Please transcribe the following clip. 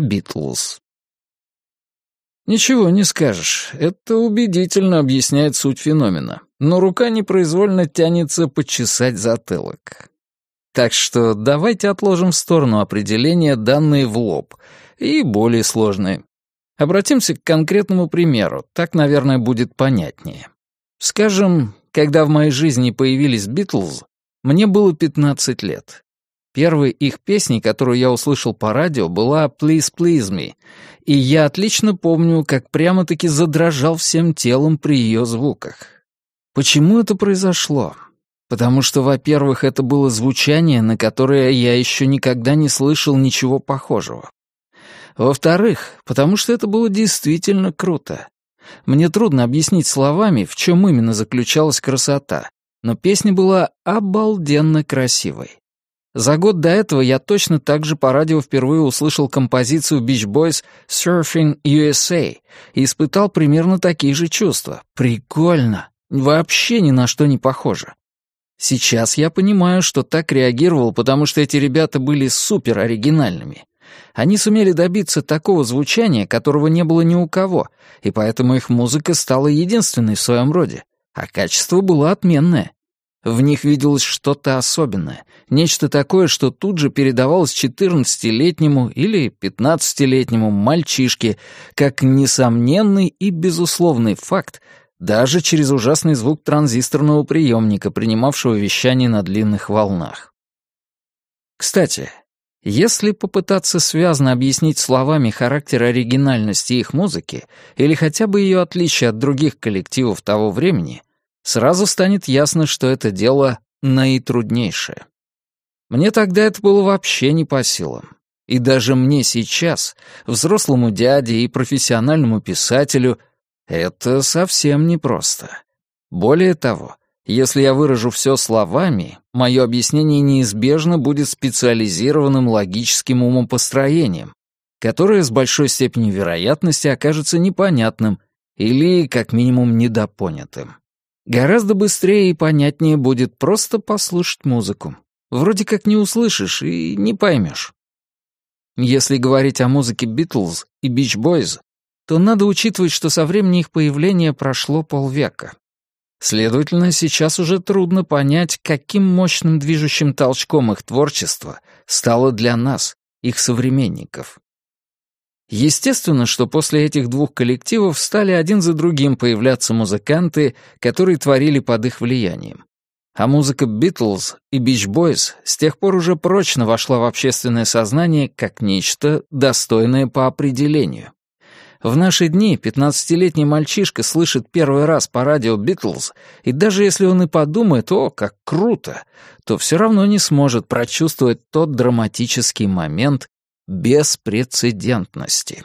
Битлз. Ничего не скажешь. Это убедительно объясняет суть феномена. Но рука непроизвольно тянется почесать затылок. Так что давайте отложим в сторону определения, данные в лоб, и более сложные. Обратимся к конкретному примеру, так, наверное, будет понятнее. Скажем, когда в моей жизни появились Битлз, мне было 15 лет. Первой их песней, которую я услышал по радио, была «Please, please me», и я отлично помню, как прямо-таки задрожал всем телом при ее звуках. Почему это произошло? Потому что, во-первых, это было звучание, на которое я еще никогда не слышал ничего похожего. Во-вторых, потому что это было действительно круто. Мне трудно объяснить словами, в чем именно заключалась красота, но песня была обалденно красивой. За год до этого я точно так же по радио впервые услышал композицию Beach Boys «Surfing USA» и испытал примерно такие же чувства. Прикольно. Вообще ни на что не похоже. Сейчас я понимаю, что так реагировал, потому что эти ребята были супер оригинальными. Они сумели добиться такого звучания, которого не было ни у кого, и поэтому их музыка стала единственной в своем роде, а качество было отменное. В них виделось что-то особенное, нечто такое, что тут же передавалось 14-летнему или 15-летнему мальчишке как несомненный и безусловный факт, даже через ужасный звук транзисторного приемника, принимавшего вещание на длинных волнах. Кстати, если попытаться связно объяснить словами характер оригинальности их музыки или хотя бы ее отличие от других коллективов того времени — сразу станет ясно, что это дело наитруднейшее. Мне тогда это было вообще не по силам. И даже мне сейчас, взрослому дяде и профессиональному писателю, это совсем непросто. Более того, если я выражу все словами, мое объяснение неизбежно будет специализированным логическим умопостроением, которое с большой степенью вероятности окажется непонятным или, как минимум, недопонятым. Гораздо быстрее и понятнее будет просто послушать музыку. Вроде как не услышишь и не поймешь. Если говорить о музыке Битлз и Бич Бойз, то надо учитывать, что со времени их появления прошло полвека. Следовательно, сейчас уже трудно понять, каким мощным движущим толчком их творчество стало для нас, их современников. Естественно, что после этих двух коллективов стали один за другим появляться музыканты, которые творили под их влиянием. А музыка Битлз и Бич Бойз с тех пор уже прочно вошла в общественное сознание как нечто, достойное по определению. В наши дни 15-летний мальчишка слышит первый раз по радио Битлз, и даже если он и подумает, о, как круто, то все равно не сможет прочувствовать тот драматический момент, беспрецедентности.